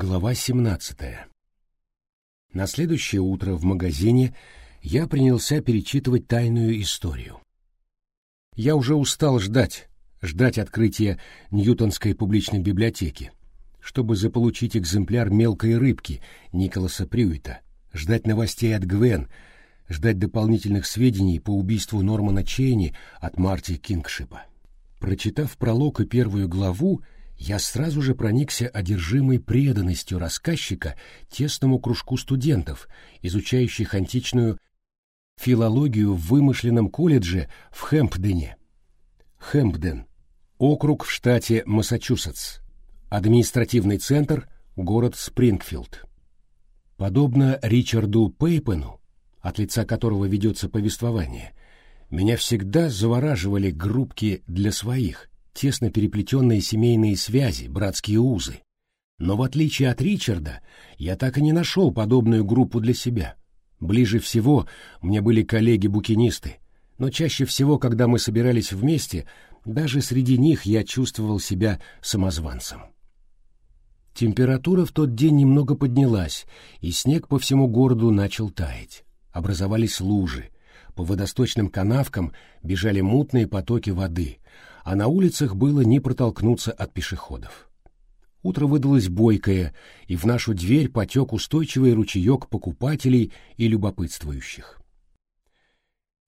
Глава 17. На следующее утро в магазине я принялся перечитывать тайную историю. Я уже устал ждать, ждать открытия Ньютонской публичной библиотеки, чтобы заполучить экземпляр мелкой рыбки Николаса Прюита, ждать новостей от Гвен, ждать дополнительных сведений по убийству Нормана Чейни от Марти Кингшипа. Прочитав пролог и первую главу, я сразу же проникся одержимой преданностью рассказчика тесному кружку студентов, изучающих античную филологию в вымышленном колледже в Хэмпдене. Хэмпден — округ в штате Массачусетс, административный центр — город Спрингфилд. Подобно Ричарду Пейпену, от лица которого ведется повествование, меня всегда завораживали группки для своих — тесно переплетенные семейные связи, братские узы. Но в отличие от Ричарда, я так и не нашел подобную группу для себя. Ближе всего мне были коллеги-букинисты, но чаще всего, когда мы собирались вместе, даже среди них я чувствовал себя самозванцем. Температура в тот день немного поднялась, и снег по всему городу начал таять. Образовались лужи, по водосточным канавкам бежали мутные потоки воды, а на улицах было не протолкнуться от пешеходов. Утро выдалось бойкое, и в нашу дверь потек устойчивый ручеек покупателей и любопытствующих.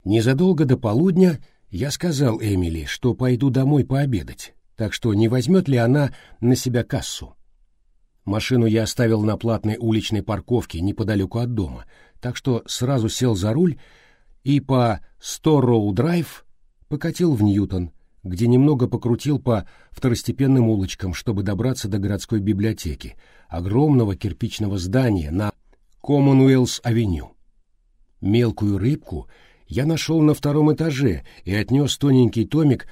Незадолго до полудня я сказал Эмили, что пойду домой пообедать, так что не возьмет ли она на себя кассу. Машину я оставил на платной уличной парковке неподалеку от дома, так что сразу сел за руль и по Сторроу-драйв покатил в Ньютон, где немного покрутил по второстепенным улочкам, чтобы добраться до городской библиотеки, огромного кирпичного здания на Commonwealth-авеню. Мелкую рыбку я нашел на втором этаже и отнес тоненький томик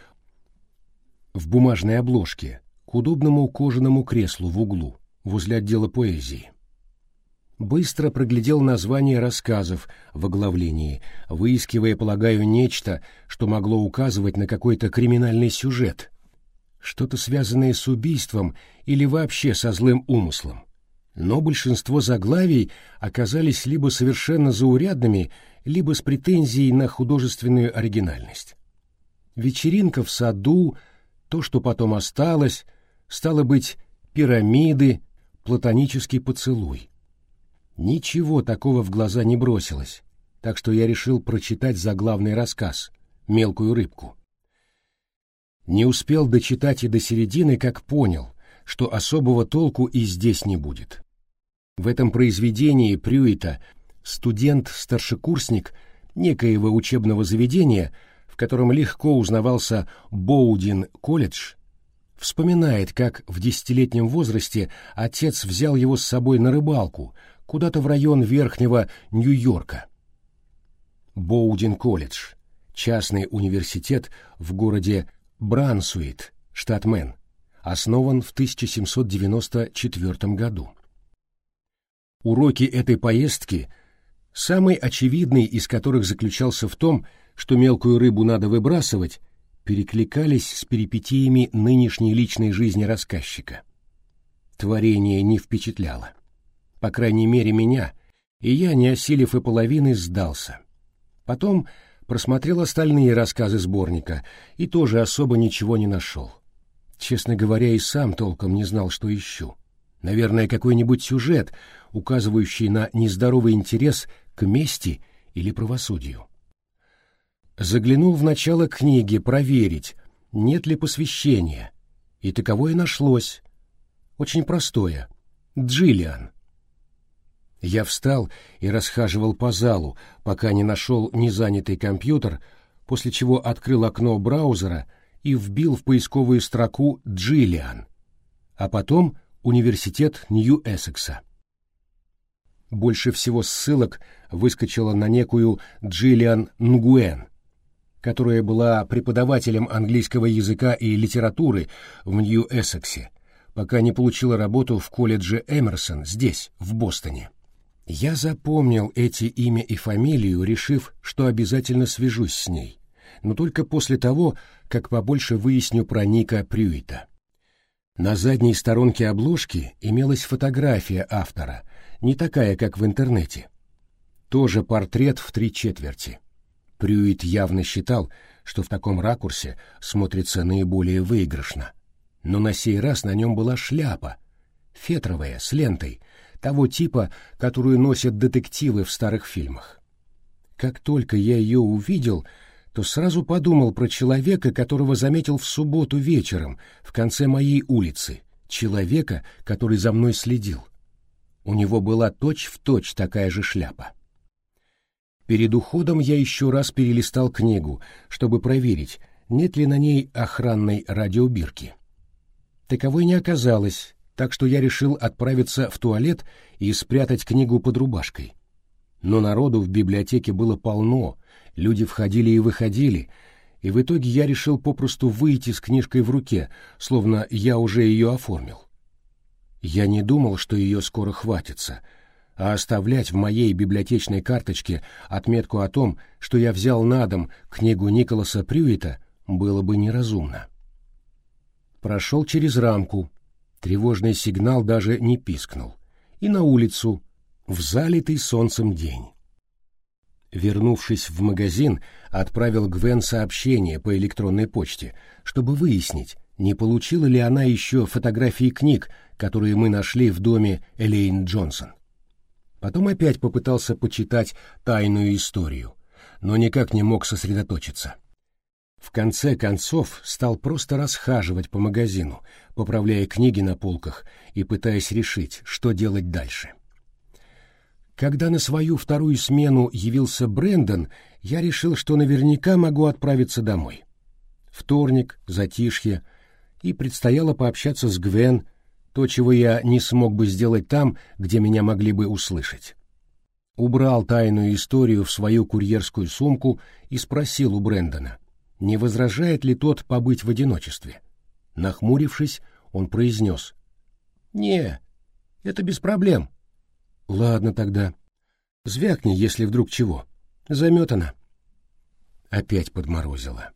в бумажной обложке к удобному кожаному креслу в углу, возле отдела поэзии быстро проглядел названия рассказов в оглавлении, выискивая, полагаю, нечто, что могло указывать на какой-то криминальный сюжет, что-то связанное с убийством или вообще со злым умыслом. Но большинство заглавий оказались либо совершенно заурядными, либо с претензией на художественную оригинальность. Вечеринка в саду, то, что потом осталось, стало быть, пирамиды, платонический поцелуй. Ничего такого в глаза не бросилось, так что я решил прочитать заглавный рассказ «Мелкую рыбку». Не успел дочитать и до середины, как понял, что особого толку и здесь не будет. В этом произведении Прюита студент-старшекурсник некоего учебного заведения, в котором легко узнавался Боудин колледж, вспоминает, как в десятилетнем возрасте отец взял его с собой на рыбалку, куда-то в район Верхнего Нью-Йорка. Боудин-колледж, частный университет в городе Брансуит, штат Мэн, основан в 1794 году. Уроки этой поездки, самый очевидный из которых заключался в том, что мелкую рыбу надо выбрасывать, перекликались с перипетиями нынешней личной жизни рассказчика. Творение не впечатляло по крайней мере меня, и я, не осилив и половины, сдался. Потом просмотрел остальные рассказы сборника и тоже особо ничего не нашел. Честно говоря, и сам толком не знал, что ищу. Наверное, какой-нибудь сюжет, указывающий на нездоровый интерес к мести или правосудию. Заглянул в начало книги проверить, нет ли посвящения, и таковое нашлось. Очень простое. Джиллиан. Я встал и расхаживал по залу, пока не нашел незанятый компьютер, после чего открыл окно браузера и вбил в поисковую строку «Джиллиан», а потом «Университет Нью-Эссекса». Больше всего ссылок выскочило на некую Джиллиан Нгуэн, которая была преподавателем английского языка и литературы в Нью-Эссексе, пока не получила работу в колледже Эмерсон здесь, в Бостоне. Я запомнил эти имя и фамилию, решив, что обязательно свяжусь с ней, но только после того, как побольше выясню про Ника Прюита. На задней сторонке обложки имелась фотография автора, не такая, как в интернете. Тоже портрет в три четверти. Прюит явно считал, что в таком ракурсе смотрится наиболее выигрышно. Но на сей раз на нем была шляпа, фетровая, с лентой, того типа, которую носят детективы в старых фильмах. Как только я ее увидел, то сразу подумал про человека, которого заметил в субботу вечером в конце моей улицы, человека, который за мной следил. У него была точь-в-точь точь такая же шляпа. Перед уходом я еще раз перелистал книгу, чтобы проверить, нет ли на ней охранной радиобирки. Таковой не оказалось, так что я решил отправиться в туалет и спрятать книгу под рубашкой. Но народу в библиотеке было полно, люди входили и выходили, и в итоге я решил попросту выйти с книжкой в руке, словно я уже ее оформил. Я не думал, что ее скоро хватится — а оставлять в моей библиотечной карточке отметку о том, что я взял на дом книгу Николаса Прюита, было бы неразумно. Прошел через рамку, тревожный сигнал даже не пискнул, и на улицу, в залитый солнцем день. Вернувшись в магазин, отправил Гвен сообщение по электронной почте, чтобы выяснить, не получила ли она еще фотографии книг, которые мы нашли в доме Элейн Джонсон. Потом опять попытался почитать тайную историю, но никак не мог сосредоточиться. В конце концов стал просто расхаживать по магазину, поправляя книги на полках и пытаясь решить, что делать дальше. Когда на свою вторую смену явился Брэндон, я решил, что наверняка могу отправиться домой. Вторник, затишье, и предстояло пообщаться с Гвен, то, чего я не смог бы сделать там, где меня могли бы услышать. Убрал тайную историю в свою курьерскую сумку и спросил у Брэндона, не возражает ли тот побыть в одиночестве. Нахмурившись, он произнес. «Не, это без проблем». «Ладно тогда. Звякни, если вдруг чего. Заметано». Опять подморозило,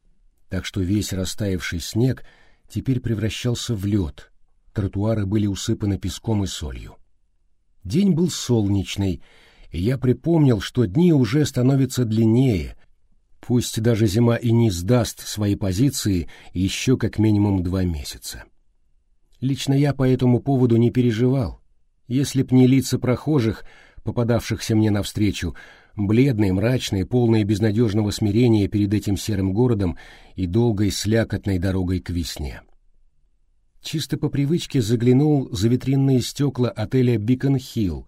так что весь растаявший снег теперь превращался в лед, тротуары были усыпаны песком и солью. День был солнечный, и я припомнил, что дни уже становятся длиннее, пусть даже зима и не сдаст свои позиции еще как минимум два месяца. Лично я по этому поводу не переживал. Если б не лица прохожих, попадавшихся мне навстречу, бледные, мрачные, полные безнадежного смирения перед этим серым городом и долгой слякотной дорогой к весне. Чисто по привычке заглянул за витринные стекла отеля «Бикон Хилл»,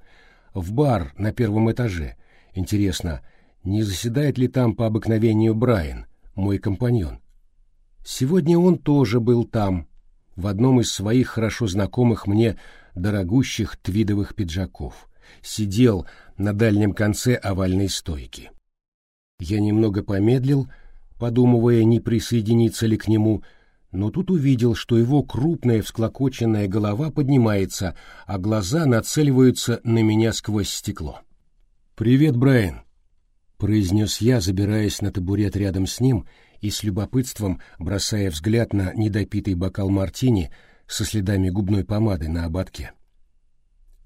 в бар на первом этаже. Интересно, не заседает ли там по обыкновению Брайан, мой компаньон? Сегодня он тоже был там, в одном из своих хорошо знакомых мне дорогущих твидовых пиджаков. Сидел на дальнем конце овальной стойки. Я немного помедлил, подумывая, не присоединиться ли к нему, но тут увидел, что его крупная всклокоченная голова поднимается, а глаза нацеливаются на меня сквозь стекло. «Привет, Брайан», — произнес я, забираясь на табурет рядом с ним и с любопытством бросая взгляд на недопитый бокал мартини со следами губной помады на ободке.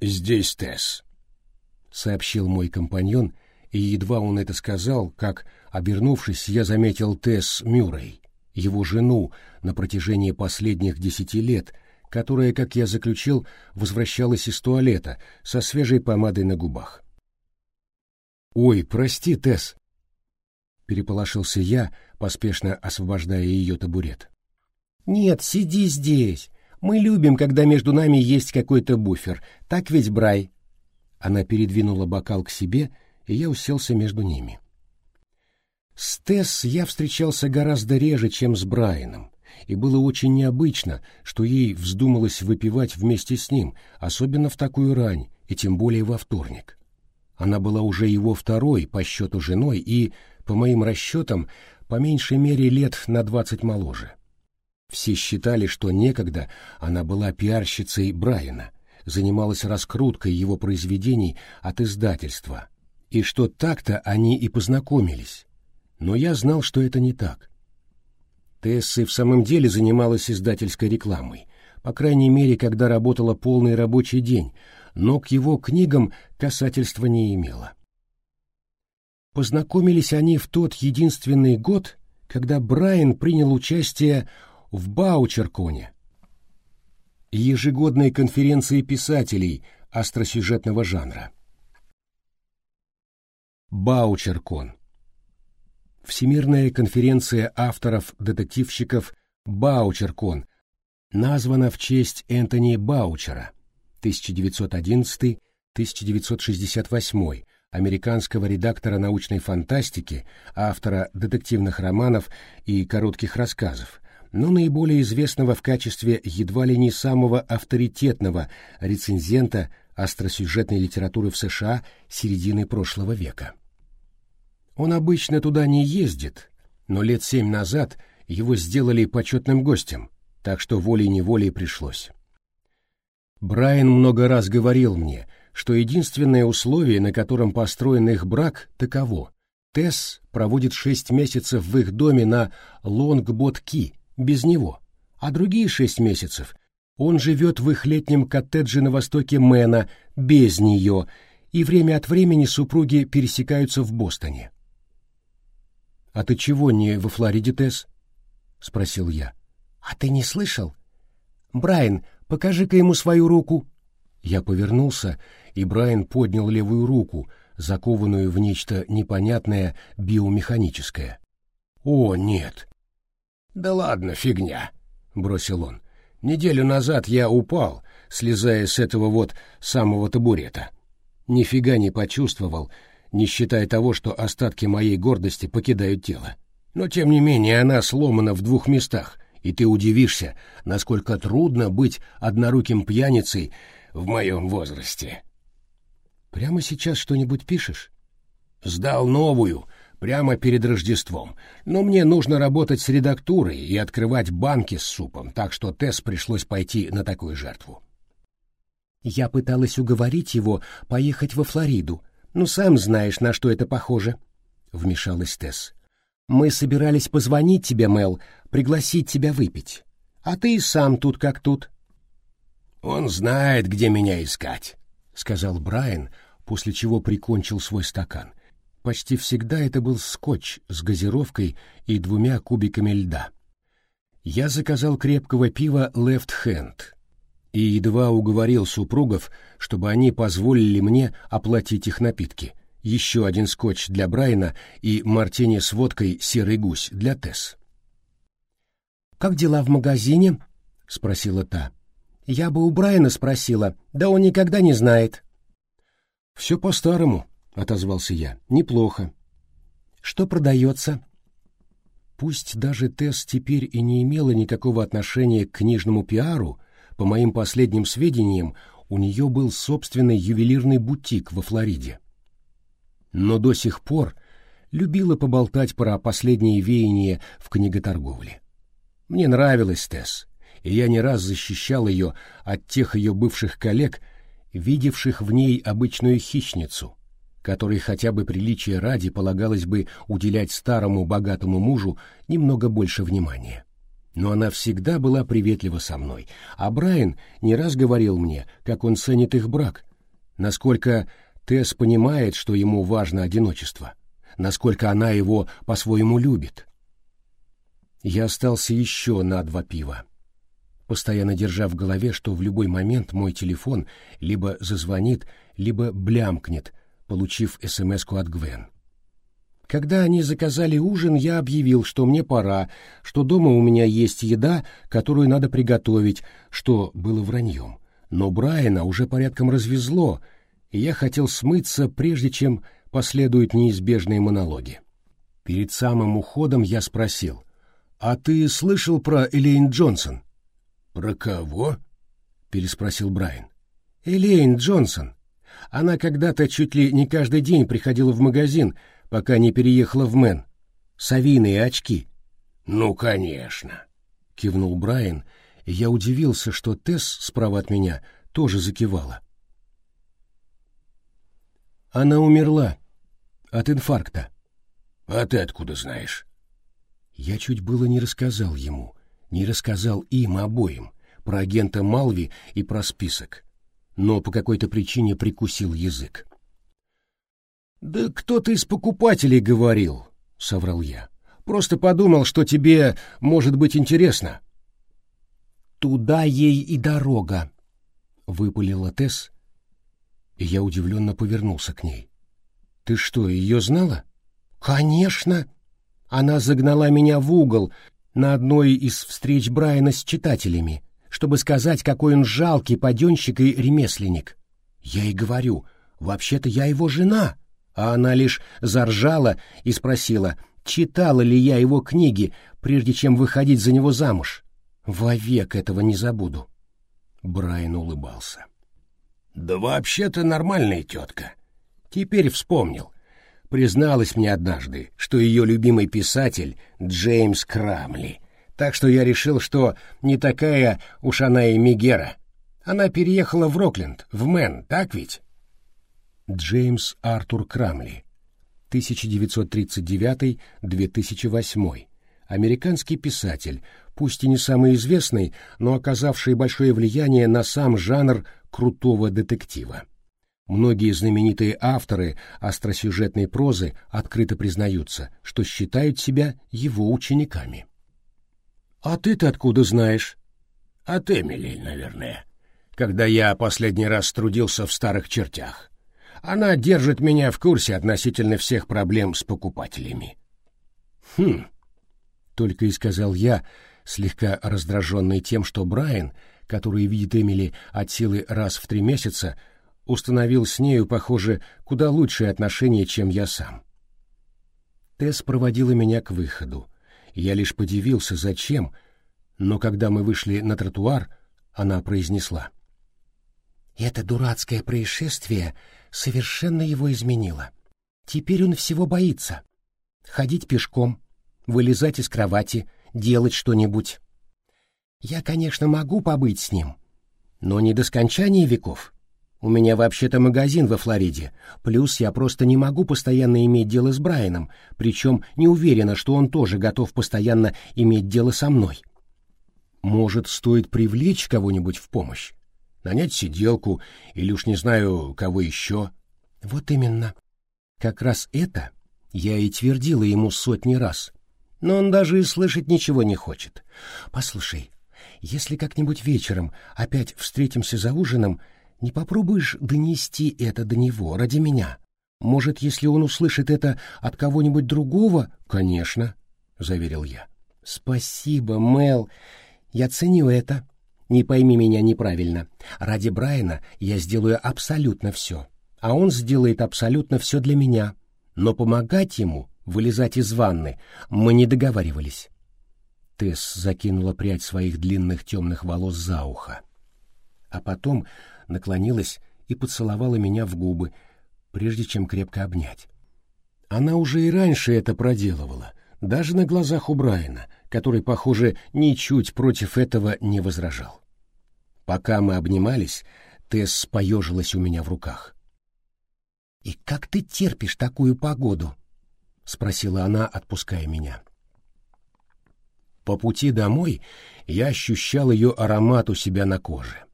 «Здесь Тесс», — сообщил мой компаньон, и едва он это сказал, как, обернувшись, я заметил Тесс Мюррей его жену на протяжении последних десяти лет, которая, как я заключил, возвращалась из туалета со свежей помадой на губах. «Ой, прости, Тесс!» Переполошился я, поспешно освобождая ее табурет. «Нет, сиди здесь. Мы любим, когда между нами есть какой-то буфер. Так ведь, Брай?» Она передвинула бокал к себе, и я уселся между ними. С Тесс я встречался гораздо реже, чем с Брайаном, и было очень необычно, что ей вздумалось выпивать вместе с ним, особенно в такую рань, и тем более во вторник. Она была уже его второй по счету женой и, по моим расчетам, по меньшей мере лет на двадцать моложе. Все считали, что некогда она была пиарщицей Брайана, занималась раскруткой его произведений от издательства, и что так-то они и познакомились но я знал, что это не так. Тесса в самом деле занималась издательской рекламой, по крайней мере, когда работала полный рабочий день, но к его книгам касательства не имела. Познакомились они в тот единственный год, когда Брайан принял участие в Баучерконе, ежегодной конференции писателей остросюжетного жанра. Баучеркон Всемирная конференция авторов-детективщиков Баучеркон названа в честь Энтони Баучера 1911-1968 американского редактора научной фантастики, автора детективных романов и коротких рассказов, но наиболее известного в качестве едва ли не самого авторитетного рецензента остросюжетной литературы в США середины прошлого века. Он обычно туда не ездит, но лет семь назад его сделали почетным гостем, так что волей-неволей пришлось. Брайан много раз говорил мне, что единственное условие, на котором построен их брак, таково. Тесс проводит шесть месяцев в их доме на Лонгбот-Ки, без него, а другие шесть месяцев он живет в их летнем коттедже на востоке Мэна, без нее, и время от времени супруги пересекаются в Бостоне. «А ты чего не во Флориде, Тесс?» — спросил я. «А ты не слышал? Брайан, покажи-ка ему свою руку». Я повернулся, и Брайан поднял левую руку, закованную в нечто непонятное биомеханическое. «О, нет!» «Да ладно, фигня!» — бросил он. «Неделю назад я упал, слезая с этого вот самого табурета. Нифига не почувствовал, не считая того, что остатки моей гордости покидают тело. Но, тем не менее, она сломана в двух местах, и ты удивишься, насколько трудно быть одноруким пьяницей в моем возрасте. Прямо сейчас что-нибудь пишешь? Сдал новую, прямо перед Рождеством. Но мне нужно работать с редактурой и открывать банки с супом, так что Тесс пришлось пойти на такую жертву. Я пыталась уговорить его поехать во Флориду, «Ну, сам знаешь, на что это похоже», — вмешалась Тесс. «Мы собирались позвонить тебе, Мел, пригласить тебя выпить. А ты и сам тут как тут». «Он знает, где меня искать», — сказал Брайан, после чего прикончил свой стакан. Почти всегда это был скотч с газировкой и двумя кубиками льда. Я заказал крепкого пива «Лефт Хэнд», и едва уговорил супругов, чтобы они позволили мне оплатить их напитки. Еще один скотч для Брайана и мартини с водкой «Серый гусь» для Тесс. «Как дела в магазине?» — спросила та. «Я бы у Брайана спросила, да он никогда не знает». «Все по-старому», — отозвался я. «Неплохо». «Что продается?» Пусть даже Тесс теперь и не имела никакого отношения к книжному пиару, по моим последним сведениям, у нее был собственный ювелирный бутик во Флориде. Но до сих пор любила поболтать про последние веяния в книготорговле. Мне нравилась Тесс, и я не раз защищал ее от тех ее бывших коллег, видевших в ней обычную хищницу, которой хотя бы приличия ради полагалось бы уделять старому богатому мужу немного больше внимания но она всегда была приветлива со мной, а Брайан не раз говорил мне, как он ценит их брак, насколько Тесс понимает, что ему важно одиночество, насколько она его по-своему любит. Я остался еще на два пива, постоянно держа в голове, что в любой момент мой телефон либо зазвонит, либо блямкнет, получив смс от Гвен. Когда они заказали ужин, я объявил, что мне пора, что дома у меня есть еда, которую надо приготовить, что было враньем. Но Брайана уже порядком развезло, и я хотел смыться, прежде чем последуют неизбежные монологи. Перед самым уходом я спросил, «А ты слышал про Элейн Джонсон?» «Про кого?» — переспросил Брайан. «Элейн Джонсон. Она когда-то чуть ли не каждый день приходила в магазин, пока не переехала в Мэн. Совиные очки. Ну, конечно, кивнул Брайан, и я удивился, что Тесс справа от меня тоже закивала. Она умерла от инфаркта. А ты откуда знаешь? Я чуть было не рассказал ему, не рассказал им обоим, про агента Малви и про список, но по какой-то причине прикусил язык. «Да кто-то из покупателей говорил», — соврал я. «Просто подумал, что тебе может быть интересно». «Туда ей и дорога», — выпалила Тесс, и я удивленно повернулся к ней. «Ты что, ее знала?» «Конечно!» Она загнала меня в угол на одной из встреч Брайана с читателями, чтобы сказать, какой он жалкий паденщик и ремесленник. Я ей говорю, вообще-то я его жена, а она лишь заржала и спросила, читала ли я его книги, прежде чем выходить за него замуж. Вовек этого не забуду. Брайан улыбался. «Да вообще-то нормальная тетка. Теперь вспомнил призналась мне однажды, что ее любимый писатель Джеймс Крамли. Так что я решил, что не такая уж она и Мегера. Она переехала в Рокленд, в Мэн, так ведь? Джеймс Артур Крамли, 1939-2008. Американский писатель, пусть и не самый известный, но оказавший большое влияние на сам жанр крутого детектива. Многие знаменитые авторы остросюжетной прозы открыто признаются, что считают себя его учениками. «А ты-то откуда знаешь?» «От Эмили, наверное, когда я последний раз трудился в старых чертях. Она держит меня в курсе относительно всех проблем с покупателями». «Хм», — только и сказал я, слегка раздраженный тем, что Брайан, который видит Эмили от силы раз в три месяца, установил с нею, похоже, куда лучшие отношения, чем я сам. Тесс проводила меня к выходу. Я лишь подивился, зачем, но когда мы вышли на тротуар, она произнесла. «Это дурацкое происшествие совершенно его изменило. Теперь он всего боится. Ходить пешком, вылезать из кровати, делать что-нибудь. Я, конечно, могу побыть с ним, но не до скончания веков». У меня вообще-то магазин во Флориде, плюс я просто не могу постоянно иметь дело с Брайаном, причем не уверена, что он тоже готов постоянно иметь дело со мной. Может, стоит привлечь кого-нибудь в помощь? Нанять сиделку или уж не знаю, кого еще? Вот именно. Как раз это я и твердила ему сотни раз. Но он даже и слышать ничего не хочет. Послушай, если как-нибудь вечером опять встретимся за ужином, не попробуешь донести это до него ради меня? Может, если он услышит это от кого-нибудь другого? Конечно, заверил я. Спасибо, Мел. Я ценю это. Не пойми меня неправильно. Ради Брайана я сделаю абсолютно все, а он сделает абсолютно все для меня. Но помогать ему вылезать из ванны мы не договаривались. Тесс закинула прядь своих длинных темных волос за ухо. А потом наклонилась и поцеловала меня в губы, прежде чем крепко обнять. Она уже и раньше это проделывала, даже на глазах у Брайана, который, похоже, ничуть против этого не возражал. Пока мы обнимались, Тесс поежилась у меня в руках. «И как ты терпишь такую погоду?» — спросила она, отпуская меня. По пути домой я ощущал ее аромат у себя на коже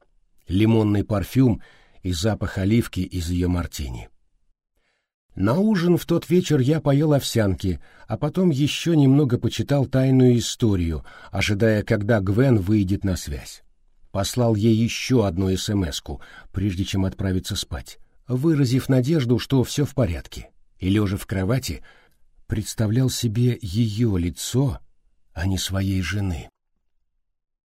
лимонный парфюм и запах оливки из ее мартини. На ужин в тот вечер я поел овсянки, а потом еще немного почитал тайную историю, ожидая, когда Гвен выйдет на связь. Послал ей еще одну смс прежде чем отправиться спать, выразив надежду, что все в порядке, и, лежа в кровати, представлял себе ее лицо, а не своей жены.